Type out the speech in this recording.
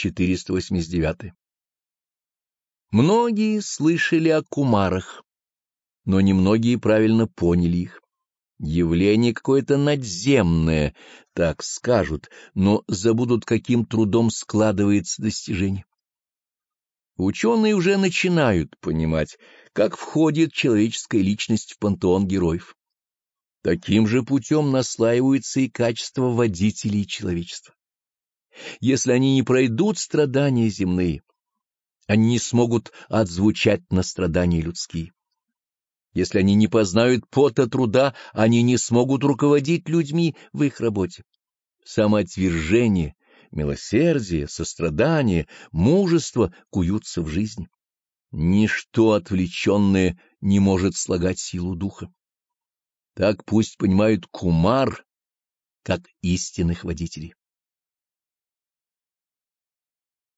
489. Многие слышали о кумарах, но немногие правильно поняли их. Явление какое-то надземное, так скажут, но забудут, каким трудом складывается достижение. Ученые уже начинают понимать, как входит человеческая личность в пантеон героев. Таким же путем наслаиваются и качества водителей человечества. Если они не пройдут страдания земные, они не смогут отзвучать на страдания людские. Если они не познают пота труда, они не смогут руководить людьми в их работе. Самоотвержение, милосердие, сострадание, мужество куются в жизни. Ничто отвлеченное не может слагать силу духа. Так пусть понимают кумар, как истинных водителей.